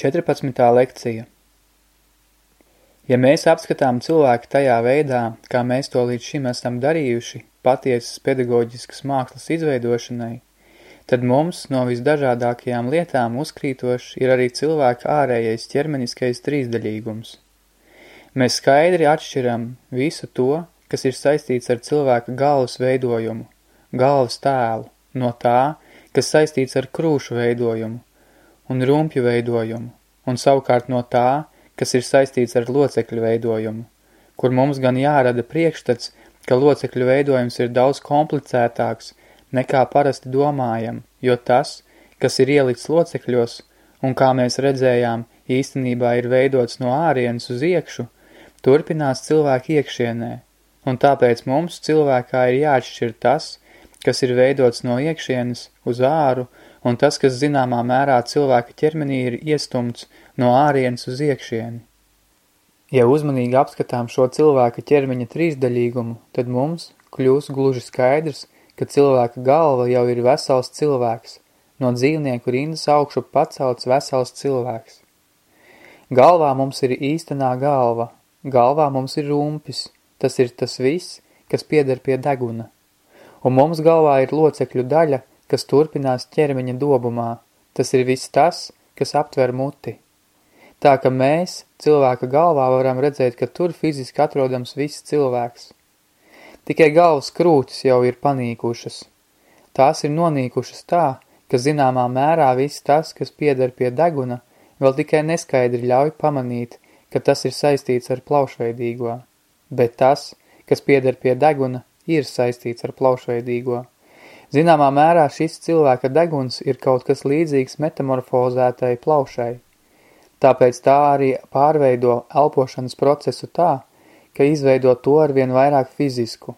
14. lekcija Ja mēs apskatām cilvēku tajā veidā, kā mēs to līdz šim esam darījuši, patiesas pedagoģiskas mākslas izveidošanai, tad mums no visdažādākajām lietām uzkrītoši ir arī cilvēka ārējais ķermeniskais trīsdaļīgums. Mēs skaidri atšķiram visu to, kas ir saistīts ar cilvēka galvas veidojumu, galvas tēlu, no tā, kas saistīts ar krūšu veidojumu, un rumpju veidojumu, un savukārt no tā, kas ir saistīts ar locekļu veidojumu, kur mums gan jārada priekšstats, ka locekļu veidojums ir daudz komplicētāks nekā parasti domājam, jo tas, kas ir ielikts locekļos, un kā mēs redzējām, īstenībā ir veidots no ārienes uz iekšu, turpinās cilvēku iekšienē, un tāpēc mums cilvēkā ir jāatšķir tas, kas ir veidots no iekšienes uz āru un tas, kas zināmā mērā cilvēka ķermenī ir iestumts no ārienes uz iekšieni. Ja uzmanīgi apskatām šo cilvēka ķermeņa trīsdaļīgumu, tad mums kļūs gluži skaidrs, ka cilvēka galva jau ir vesels cilvēks, no dzīvnieku rindas augšu pacelts vesels cilvēks. Galvā mums ir īstenā galva, galvā mums ir rumpis, tas ir tas viss, kas pieder pie deguna. Un mums galvā ir locekļu daļa, kas turpinās ķermeņa dobumā. Tas ir viss tas, kas aptver muti. Tā ka mēs cilvēka galvā varam redzēt, ka tur fiziski atrodams viss cilvēks. Tikai galvas krūtis jau ir panīkušas. Tās ir nonīkušas tā, ka zināmā mērā viss tas, kas pieder pie deguna, vēl tikai neskaidri ļauj pamanīt, ka tas ir saistīts ar plaušveidīgo. Bet tas, kas pieder pie deguna, ir saistīts ar plaušveidīgo. Zināmā mērā šis cilvēka deguns ir kaut kas līdzīgs metamorfozētai plaušai. Tāpēc tā arī pārveido elpošanas procesu tā, ka izveido to arvien vairāk fizisku.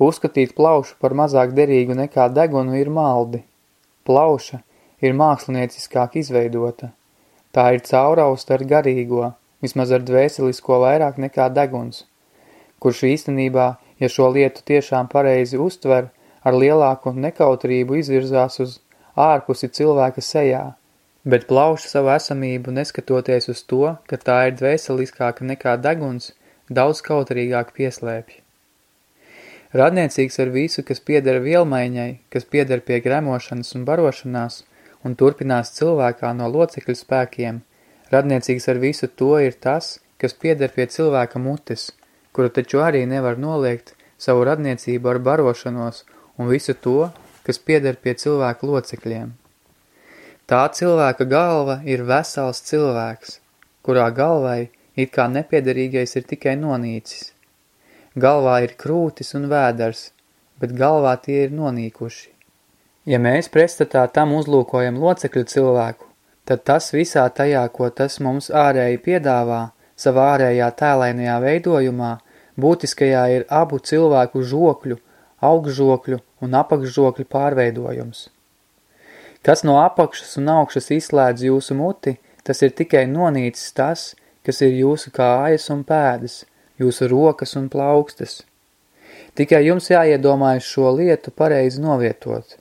Uzskatīt plaušu par mazāk derīgu nekā degunu ir maldi. Plauša ir mākslinieciskāk izveidota. Tā ir caurausta ar garīgo, vismaz ar dvēselisko vairāk nekā deguns, kurš īstenībā, ja šo lietu tiešām pareizi uztver, ar lielāku nekautrību izvirzās uz ārpusi cilvēka sejā, bet plauša savu esamību neskatoties uz to, ka tā ir dvēseliskāka nekā deguns, daudz kautrīgāk pieslēpj. Radniecīgs ar visu, kas pieder vielmaiņai, kas pieder pie gremošanas un barošanās un turpinās cilvēkā no locekļu spēkiem, radniecīgs ar visu to ir tas, kas pieder pie cilvēka mutes, kuru taču arī nevar noliegt savu radniecību ar barošanos un visu to, kas pieder pie cilvēka locekļiem. Tā cilvēka galva ir vesels cilvēks, kurā galvai it kā nepiederīgais ir tikai nonīcis. Galvā ir krūtis un vēders, bet galvā tie ir nonīkuši. Ja mēs pretstatā tam uzlūkojam locekļu cilvēku, tad tas visā tajā, ko tas mums ārēji piedāvā, savā ārējā tēlainajā veidojumā, būtiskajā ir abu cilvēku žokļu, augšžokļu un apakšžokļu pārveidojums. Kas no apakšas un augšas izslēdz jūsu muti, tas ir tikai nonīcis tas, kas ir jūsu kājas un pēdas, jūsu rokas un plaukstas. Tikai jums jāiedomājas šo lietu pareizi novietot.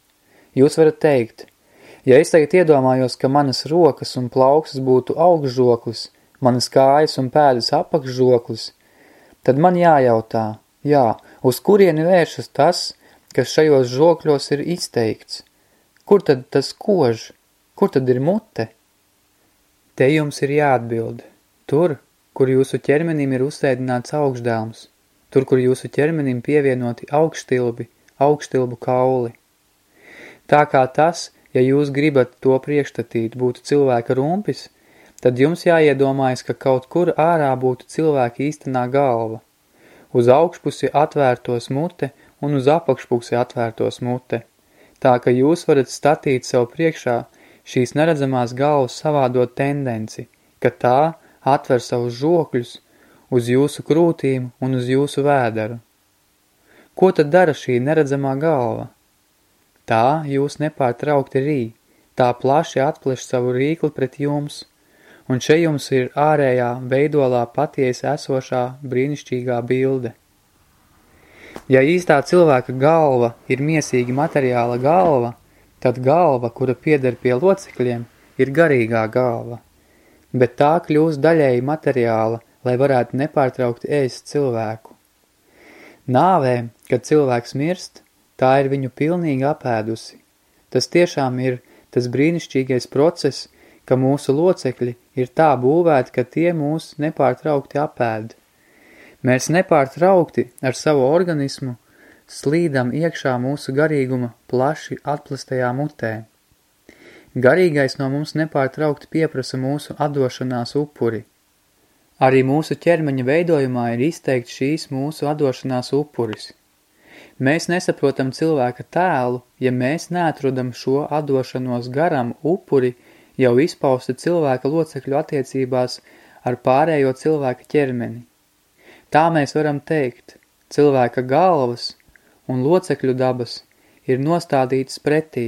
Jūs varat teikt, ja es tagad iedomājos, ka manas rokas un plaukstas būtu augšžoklis, manas kājas un pēdas apakšžoklis, tad man jājautā, jā, uz kurieni vēršas tas, kas šajos žokļos ir izteikts. Kur tad tas kož? Kur tad ir mute? Te jums ir jāatbild. Tur, kur jūsu ķermenim ir uzsēdināts augšdēlms. Tur, kur jūsu ķermenim pievienoti augštilbi, augštilbu kauli. Tā kā tas, ja jūs gribat to priekšstatīt, būtu cilvēka rumpis, tad jums jāiedomājas, ka kaut kur ārā būtu cilvēka īstenā galva. Uz augšpusi atvērtos mute un uz apakšpusi atvērtos mute, tā ka jūs varat statīt sev priekšā šīs neredzamās galvas savādot tendenci, ka tā atver savus žokļus uz jūsu krūtīm un uz jūsu vēderu. Ko tad dara šī neredzamā galva? Tā jūs nepārtraukti rī, tā plaši atpleš savu rīkli pret jums, un še jums ir ārējā veidolā patiesi esošā brīnišķīgā bilde. Ja īstā cilvēka galva ir miesīgi materiāla galva, tad galva, kura pieder pie locekļiem, ir garīgā galva, bet tā kļūst daļēji materiāla, lai varētu nepārtraukti ēst cilvēku. Nāvē, kad cilvēks mirst, tā ir viņu pilnīgi apēdusi. Tas tiešām ir tas brīnišķīgais process, ka mūsu locekļi ir tā būvēti, ka tie mūs nepārtraukti apēd. Mēs nepārtraukti ar savu organismu slīdam iekšā mūsu garīguma plaši atplastajā mutē. Garīgais no mums nepārtraukti pieprasa mūsu atdošanās upuri. Arī mūsu ķermeņa veidojumā ir izteikti šīs mūsu atdošanās upuris. Mēs nesaprotam cilvēka tēlu, ja mēs neatrodam šo atdošanos garam upuri jau izpausta cilvēka locekļu attiecībās ar pārējo cilvēka ķermeni. Tā mēs varam teikt, cilvēka galvas un locekļu dabas ir nostādītas pretī,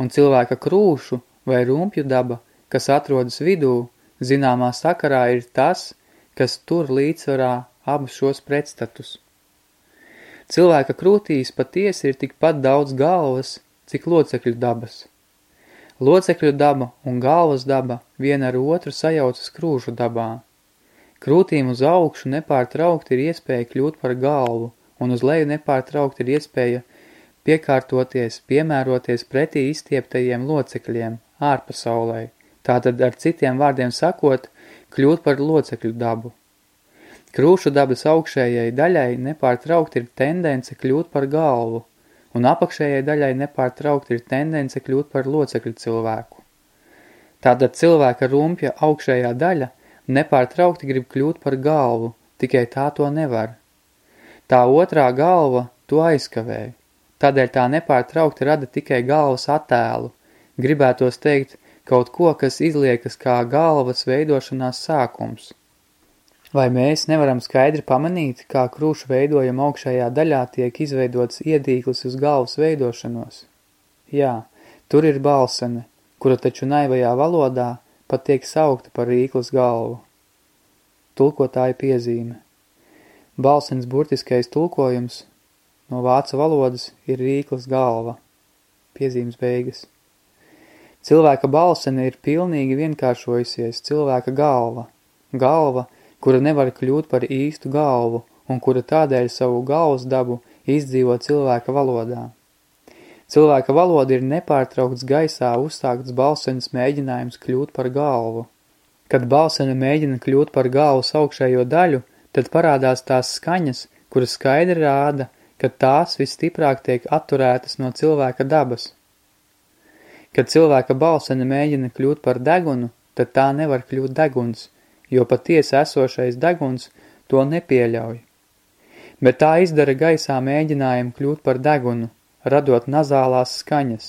un cilvēka krūšu vai rumpju daba, kas atrodas vidū, zināmā sakarā ir tas, kas tur līdzsvarā abus šos pretstatus. Cilvēka krūtīs patiesi ir tikpat daudz galvas, cik locekļu dabas. Locekļu daba un galvas daba viena ar otru sajaucas krūžu dabā. Krūtīm uz augšu nepārtraukti ir iespēja kļūt par galvu, un uz leju nepārtraukti ir iespēja piekārtoties, piemēroties pretī izstieptajiem locekļiem ārpasaulē, tātad ar citiem vārdiem sakot, kļūt par locekļu dabu. Krūšu dabas augšējai daļai nepārtraukti ir tendence kļūt par galvu, un apakšējai daļai nepārtraukti ir tendence kļūt par locekļu cilvēku. Tātad cilvēka rumpja augšējā daļa nepārtraukti grib kļūt par galvu, tikai tā to nevar. Tā otrā galva to aizkavēja, tādēļ tā nepārtraukti rada tikai galvas attēlu, gribētos teikt kaut ko, kas izliekas kā galvas veidošanās sākums. Vai mēs nevaram skaidri pamanīt, kā krūšu veidojuma augšējā daļā tiek izveidots iedīklis uz galvas veidošanos? Jā, tur ir balsene, kura taču naivajā valodā pat tiek saukta par rīklas galvu. Tulkotāja piezīme. Balsens burtiskais tulkojums no vācu valodas ir rīklas galva. Piezīmes beigas. Cilvēka balsene ir pilnīgi vienkāršojusies cilvēka galva. Galva, kura nevar kļūt par īstu galvu un kura tādēļ savu galvas dabu izdzīvo cilvēka valodā. Cilvēka valoda ir nepārtraukts gaisā uzsākts balsenes mēģinājums kļūt par galvu. Kad balsene mēģina kļūt par galvas augšējo daļu, tad parādās tās skaņas, kuras skaidri rāda, ka tās visstiprāk tiek atturētas no cilvēka dabas. Kad cilvēka balsene mēģina kļūt par degunu, tad tā nevar kļūt deguns, jo patiesi esošais deguns to nepieļauj. Bet tā izdara gaisā mēģinājumu kļūt par degunu, radot nazālās skaņas.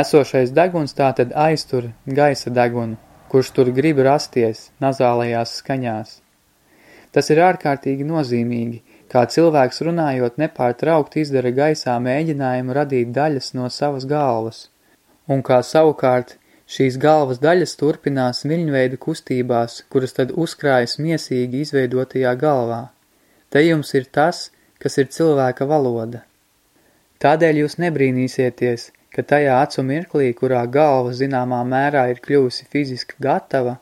Esošais deguns tātad aiztur gaisa degunu, kurš tur grib rasties nazālajās skaņās. Tas ir ārkārtīgi nozīmīgi, kā cilvēks runājot nepārtraukt izdara gaisā mēģinājumu radīt daļas no savas galvas, un kā savukārt šīs galvas daļas turpinās viļņveida kustībās, kuras tad uzkrājas miesīgi izveidotajā galvā. Te jums ir tas, kas ir cilvēka valoda. Tādēļ jūs nebrīnīsieties, ka tajā acu mirklī, kurā galva zināmā mērā ir kļuvusi fiziski gatava,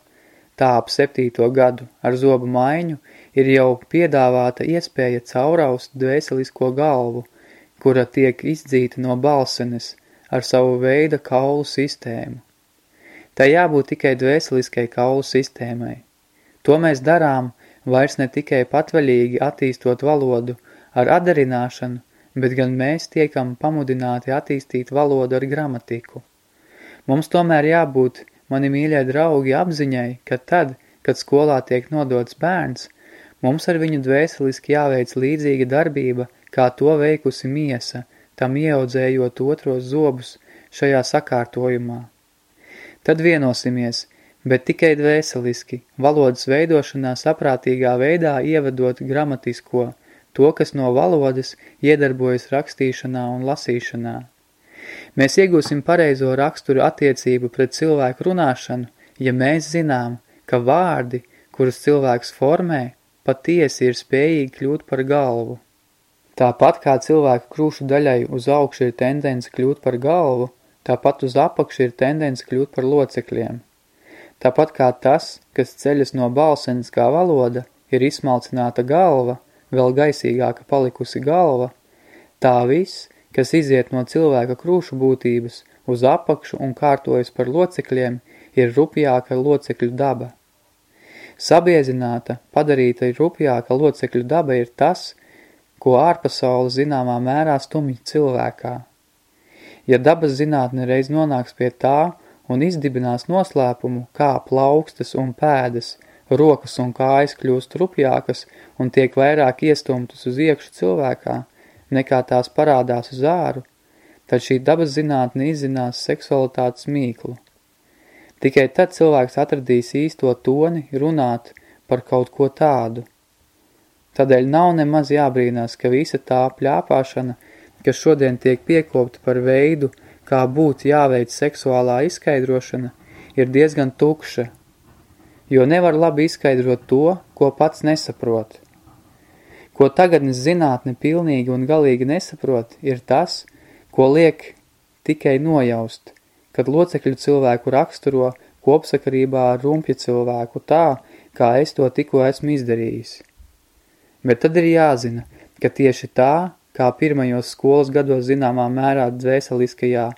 tā ap septīto gadu ar zobu maiņu, ir jau piedāvāta iespēja cauraust dvēselisko galvu, kura tiek izdzīta no balsenes ar savu veida kaulu sistēmu. Tā jābūt tikai dvēseliskai kaulu sistēmai. To mēs darām vairs ne tikai patvaļīgi attīstot valodu ar adarināšanu, bet gan mēs tiekam pamudināti attīstīt valodu ar gramatiku. Mums tomēr jābūt, mani mīļie draugi, apziņai, ka tad, kad skolā tiek nodots bērns, Mums ar viņu dvēseliski jāveic līdzīga darbība, kā to veikusi miesa, tam ieaudzējot otros zobus šajā sakārtojumā. Tad vienosimies, bet tikai dvēseliski, valodas veidošanā saprātīgā veidā ievedot gramatisko, to, kas no valodas iedarbojas rakstīšanā un lasīšanā. Mēs iegūsim pareizo raksturu attiecību pret cilvēku runāšanu, ja mēs zinām, ka vārdi, kurus cilvēks formē, patiesi ir spējīgi kļūt par galvu. Tāpat kā cilvēka krūšu daļai uz augšu ir tendence kļūt par galvu, tāpat uz apakšu ir tendence kļūt par locekļiem. Tāpat kā tas, kas ceļas no balsenes kā valoda, ir izsmalcināta galva, vēl gaisīgāka palikusi galva, tā viss, kas iziet no cilvēka krūšu būtības uz apakšu un kārtojas par locekļiem, ir rupjāka locekļu daba. Sabiezināta, padarīta rupjāka locekļu daba ir tas, ko ārpasaule zināmā mērā stumj cilvēkā. Ja dabas zinātne reiz nonāks pie tā, un izdibinās noslēpumu, kā plaukstas un pēdas, rokas un kājas kļūst rupjākas un tiek vairāk iestumtas uz iekšu cilvēkā, nekā tās parādās uz āru, tad šī dabas zinātne izzinās seksualitātes mīklu. Tikai tad cilvēks atradīs īsto toni runāt par kaut ko tādu. Tādēļ nav nemaz jābrīnās, ka visa tā pļāpāšana, kas šodien tiek piekopta par veidu, kā būtu jāveic seksuālā izskaidrošana, ir diezgan tukša, jo nevar labi izskaidrot to, ko pats nesaprot. Ko tagadnes zinātne pilnīgi un galīgi nesaprot, ir tas, ko liek tikai nojaust, kad locekļu cilvēku raksturo kopsakarībā ar rumpja cilvēku tā, kā es to tikko esmu izdarījis. Bet tad ir jāzina, ka tieši tā, kā pirmajos skolas gados zināmā mērā dvēseliskajā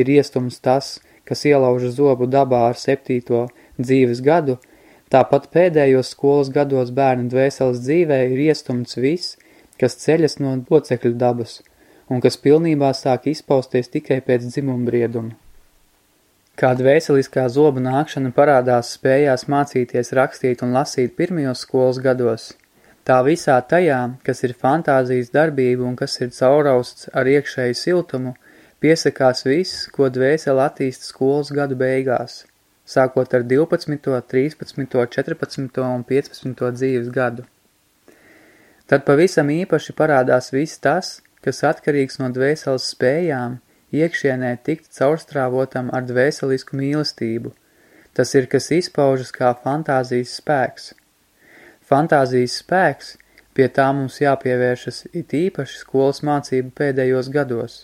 ir iestums tas, kas ielauža zobu dabā ar septīto dzīves gadu, tāpat pēdējos skolas gados bērnu dvēseles dzīvē ir iestumts viss, kas ceļas no locekļu dabas un kas pilnībā sāk izpausties tikai pēc dzimumbrieduma. Kā dvēseliskā zoba nākšana parādās spējās mācīties rakstīt un lasīt pirmajos skolas gados – Tā visā tajā, kas ir fantāzijas darbība un kas ir caurausts ar iekšēju siltumu, piesakās viss, ko dvēseli attīst skolas gadu beigās, sākot ar 12., 13., 14. un 15. dzīves gadu. Tad pavisam īpaši parādās viss tas, kas atkarīgs no dvēseles spējām, iekšienē tikt caurstrāvotam ar dvēselisku mīlestību. Tas ir, kas izpaužas kā fantāzijas spēks – Fantāzijas spēks, pie tā mums jāpievēršas it īpaši skolas mācību pēdējos gados.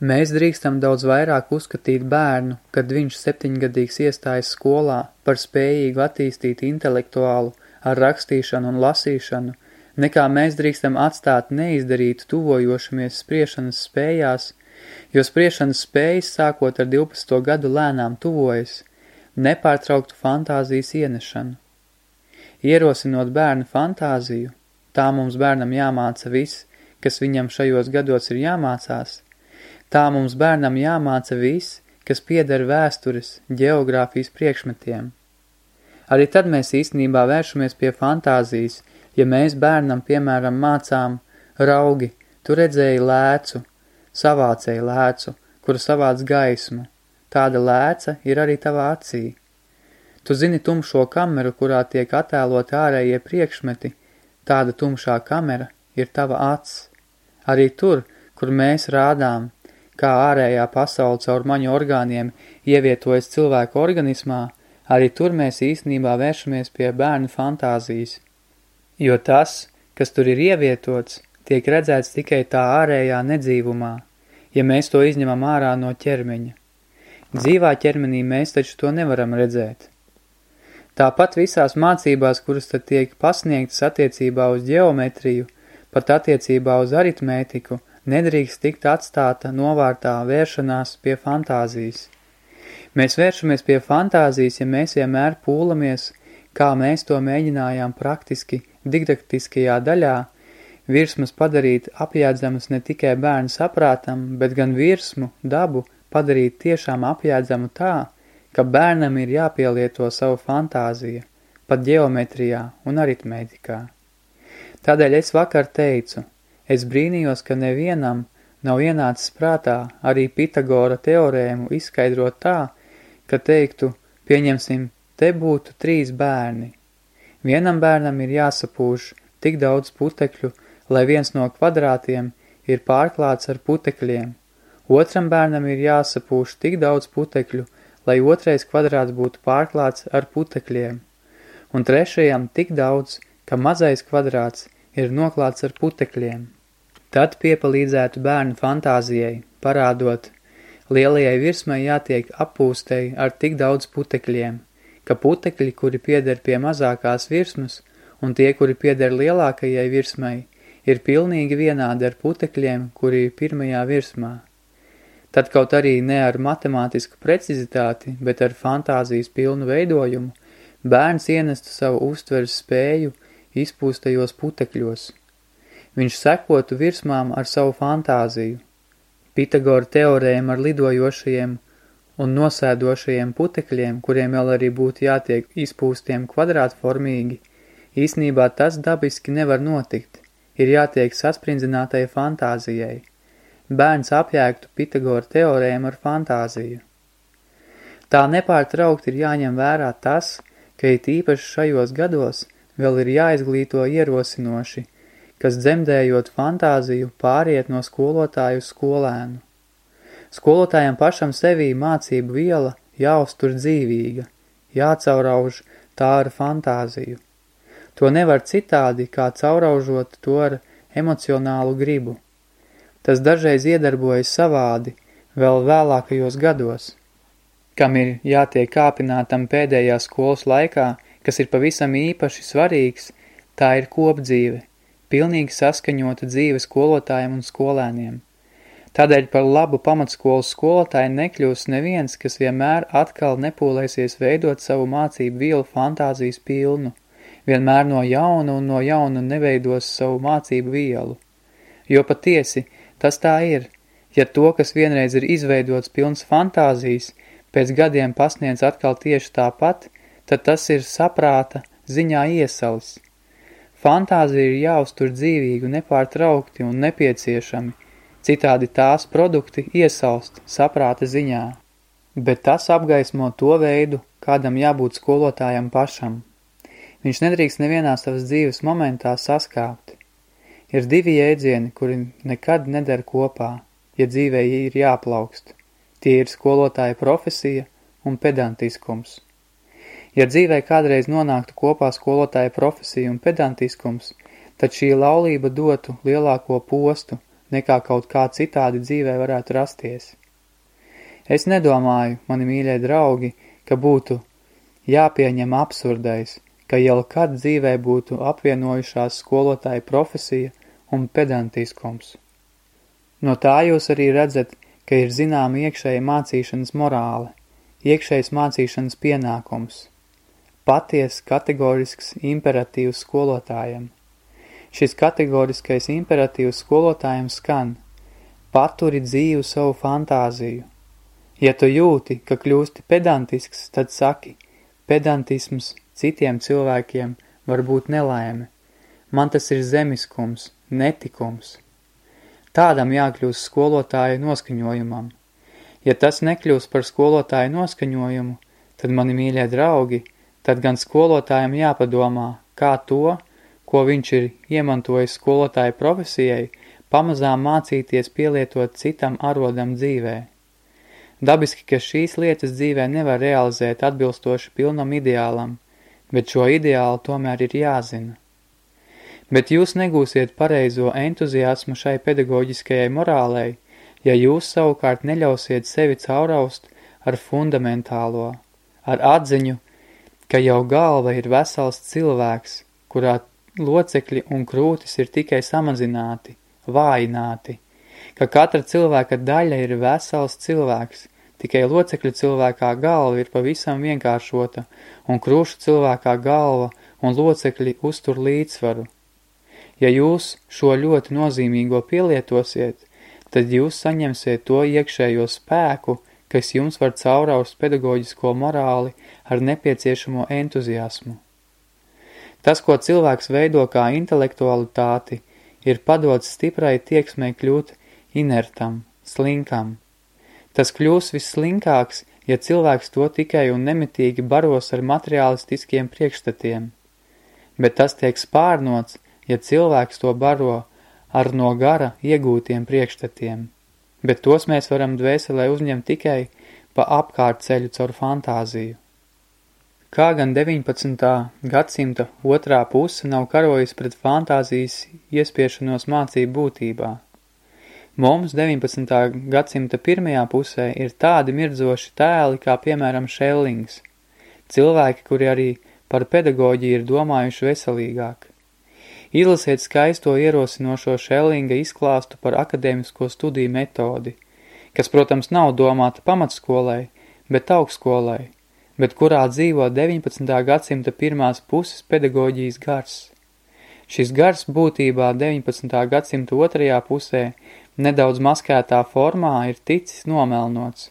Mēs drīkstam daudz vairāk uzskatīt bērnu, kad viņš septiņgadīgs iestājas skolā par spējīgu attīstīt intelektuālu ar rakstīšanu un lasīšanu, nekā mēs drīkstam atstāt neizdarītu tuvojošamies spriešanas spējās, jo spriešanas spējas sākot ar 12. gadu lēnām tuvojas, nepārtrauktu fantāzijas ienešanu. Ierosinot bērnu fantāziju, tā mums bērnam jāmāca viss, kas viņam šajos gados ir jāmācās, tā mums bērnam jāmāca viss, kas pieder vēstures, geogrāfijas priekšmetiem. Arī tad mēs īstenībā vēršamies pie fantāzijas, ja mēs bērnam, piemēram, mācām raugi, tu redzēji lēcu, savācēji lēcu, kuru savāc gaismu, tāda lēca ir arī tavā acī. Tu zini tumšo kameru, kurā tiek attēlot ārējie priekšmeti, tāda tumšā kamera ir tava acs. Arī tur, kur mēs rādām, kā ārējā pasaule caur maņu orgāniem ievietojas cilvēku organismā, arī tur mēs īstenībā vēršamies pie bērnu fantāzijas. Jo tas, kas tur ir ievietots, tiek redzēts tikai tā ārējā nedzīvumā, ja mēs to izņemam ārā no ķermeņa. Dzīvā ķermenī mēs taču to nevaram redzēt. Tāpat visās mācībās, kuras tad tiek pasniegtas attiecībā uz ģeometriju, pat attiecībā uz aritmētiku, nedrīkst tikt atstāta novārtā vēršanās pie fantāzijas. Mēs vēršamies pie fantāzijas, ja mēs vienmēr pūlamies, kā mēs to mēģinājām praktiski didaktiskajā daļā, virsmas padarīt apjēdzamas ne tikai bērnu saprātam, bet gan virsmu, dabu padarīt tiešām apjēdzamu tā, ka bērnam ir jāpielieto savu fantāziju, pat ģeometrijā un aritmētikā. Tādēļ es vakar teicu, es brīnījos, ka nevienam nav ienācis prātā arī Pitagora teorēmu izskaidrot tā, ka teiktu, pieņemsim, te būtu trīs bērni. Vienam bērnam ir jāsapūš tik daudz putekļu, lai viens no kvadrātiem ir pārklāts ar putekļiem. Otram bērnam ir jāsapūš tik daudz putekļu, lai otrais kvadrāts būtu pārklāts ar putekļiem, un trešajam tik daudz, ka mazais kvadrāts ir noklāts ar putekļiem. Tad piepalīdzētu bērnu fantāzijai, parādot, lielajai virsmai jātiek appūstei ar tik daudz putekļiem, ka putekļi, kuri pieder pie mazākās virsmas, un tie, kuri pieder lielākajai virsmai, ir pilnīgi vienādi ar putekļiem, kuri ir pirmajā virsmā. Tad kaut arī ne ar matemātisku precizitāti, bet ar fantāzijas pilnu veidojumu, bērns ienestu savu uztveres spēju izpūstajos putekļos. Viņš sekotu virsmām ar savu fantāziju. Pitagora teorēma ar lidojošajiem un nosēdošajiem putekļiem, kuriem vēl arī būtu jātiek izpūstiem kvadrātformīgi, īsnībā tas dabiski nevar notikt, ir jātiek sasprindzinātai fantāzijai. Bērns apjēgtu Pitagora teorēmu ar fantāziju. Tā nepārtraukt ir jāņem vērā tas, ka it īpaši šajos gados vēl ir jāizglīto ierosinoši, kas dzemdējot fantāziju pāriet no skolotāju skolēnu. Skolotājiem pašam sevī mācību viela jāuztur dzīvīga, jācaurauž tā ar fantāziju. To nevar citādi, kā cauraužot to ar emocionālu gribu. Tas dažreiz iedarbojas savādi, vēl vēlākajos gados, kam ir jātiek kāpinātam pēdējā skolas laikā, kas ir pavisam īpaši svarīgs, tā ir kopdzīve, pilnīgi saskaņota dzīve skolotājiem un skolēniem. Tādēļ par labu pamatskolas skolotāju nekļūs neviens, kas vienmēr atkal nepūlēsies veidot savu mācību vielu fantāzijas pilnu, vienmēr no jauna un no jauna neveidos savu mācību vielu. Jo patiesi, tas tā ir, ja to, kas vienreiz ir izveidots pilns fantāzijas, pēc gadiem pasniedz atkal tieši tāpat, tad tas ir saprāta ziņā iesalis. Fantāzija ir jāuztur dzīvīgu, nepārtraukti un nepieciešami, citādi tās produkti iesaust saprāta ziņā. Bet tas apgaismo to veidu, kādam jābūt skolotājam pašam. Viņš nedrīkst nevienā savas dzīves momentā saskāpt. Ir divi jēdzieni, kuri nekad neder kopā, ja dzīvē ir jāplaukst. Tie ir skolotāja profesija un pedantiskums. Ja dzīvē kādreiz nonāktu kopā skolotāja profesija un pedantiskums, tad šī laulība dotu lielāko postu, nekā kaut kā citādi dzīvē varētu rasties. Es nedomāju, mani mīļie draugi, ka būtu jāpieņem absurdais, ka jau kad dzīvē būtu apvienojušās skolotāja profesija un pedantiskums. No tā jūs arī redzat, ka ir zināma iekšēja mācīšanas morāle, iekšējs mācīšanas pienākums, paties kategorisks imperatīvs skolotājiem. Šis kategoriskais imperatīvs skolotājiem skan Paturi dzīvu savu fantāziju. Ja tu jūti, ka kļūsti pedantisks, tad saki, pedantisms citiem cilvēkiem var būt nelaime. Man tas ir zemiskums, netikums. Tādam jākļūst skolotāja noskaņojumam. Ja tas nekļūst par skolotāju noskaņojumu, tad, mani mīļie draugi, tad gan skolotājiem jāpadomā, kā to, ko viņš ir iemantojis skolotāju profesijai, pamazām mācīties pielietot citam arodam dzīvē. Dabiski, ka šīs lietas dzīvē nevar realizēt atbilstoši pilnam ideālam, bet šo ideālu tomēr ir jāzina. Bet jūs negūsiet pareizo entuziasmu šai pedagoģiskajai morālei, ja jūs savukārt neļausiet sevi cauraust ar fundamentālo, ar atziņu, ka jau galva ir vesels cilvēks, kurā locekļi un krūtis ir tikai samazināti, vājināti, ka katra cilvēka daļa ir vesels cilvēks, tikai locekļu cilvēkā galva ir pavisam vienkāršota, un krūšu cilvēkā galva un locekļi uztur līdzsvaru. Ja jūs šo ļoti nozīmīgo pielietosiet, tad jūs saņemsiet to iekšējo spēku, kas jums var cauraust pedagoģisko morāli ar nepieciešamo entuziasmu. Tas, ko cilvēks veido kā intelektualitāti, ir padots stiprai tieksmei kļūt inertam, slinkam. Tas kļūs visslinkāks, ja cilvēks to tikai un nemitīgi baros ar materiālistiskiem priekšstatiem. Bet tas tiek spārnots, ja cilvēks to baro ar no gara iegūtiem priekšstatiem. Bet tos mēs varam dvēselē uzņemt tikai pa apkārt ceļu caur fantāziju. Kā gan 19. gadsimta otrā puse nav karojis pret fantāzijas iespiešanos mācību būtībā. Mums 19. gadsimta pirmajā pusē ir tādi mirdzoši tēli kā piemēram Šellings, cilvēki, kuri arī par pedagoģiju ir domājuši veselīgāk. Izlasiet skaisto ierosinošo Šellinga izklāstu par akadēmisko studiju metodi, kas, protams, nav domāta pamatskolai, bet augstskolai, bet kurā dzīvo 19. gadsimta pirmās puses pedagoģijas gars. Šis gars būtībā 19. gadsimta otrajā pusē nedaudz maskētā formā ir ticis nomelnots,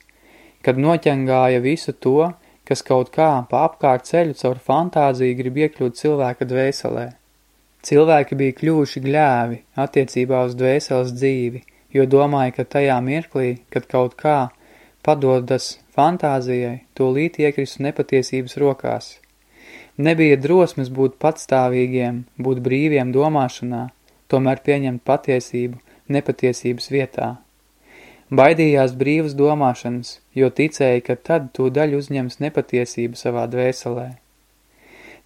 kad noķengāja visu to, kas kaut kā pa apkārt ceļu caur fantāziju grib iekļūt cilvēka dvēselē. Cilvēki bija kļuvuši gļēvi attiecībā uz dvēseles dzīvi, jo domāja, ka tajā mirklī, kad kaut kā padodas fantāzijai, to līt iekristu nepatiesības rokās. Nebija drosmes būt patstāvīgiem, būt brīviem domāšanā, tomēr pieņemt patiesību nepatiesības vietā. Baidījās brīvas domāšanas, jo ticēja, ka tad to daļu uzņems nepatiesība savā dvēselē.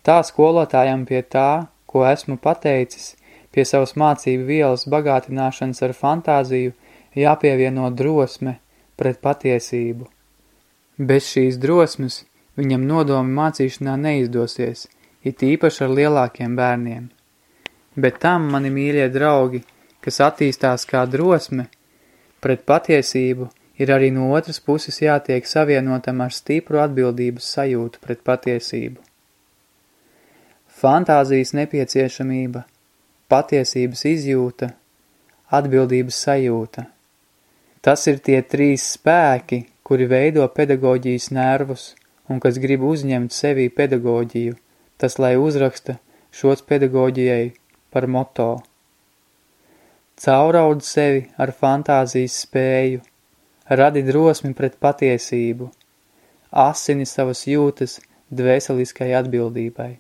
Tā skolotājam pie tā, ko esmu pateicis, pie savas mācību vielas bagātināšanas ar fantāziju, jāpievieno drosme pret patiesību. Bez šīs drosmes viņam nodomi mācīšanā neizdosies, it īpaši ar lielākiem bērniem. Bet tam, mani mīļie draugi, kas attīstās kā drosme – Pret patiesību ir arī no otras puses jātiek savienotam ar stipru atbildības sajūtu pret patiesību. Fantāzijas nepieciešamība, patiesības izjūta, atbildības sajūta. Tas ir tie trīs spēki, kuri veido pedagoģijas nervus un kas grib uzņemt sevī pedagoģiju, tas lai uzraksta šos pedagoģijai par moto – Cauraud sevi ar fantāzijas spēju, radi drosmi pret patiesību, asini savas jūtas dvēseliskai atbildībai.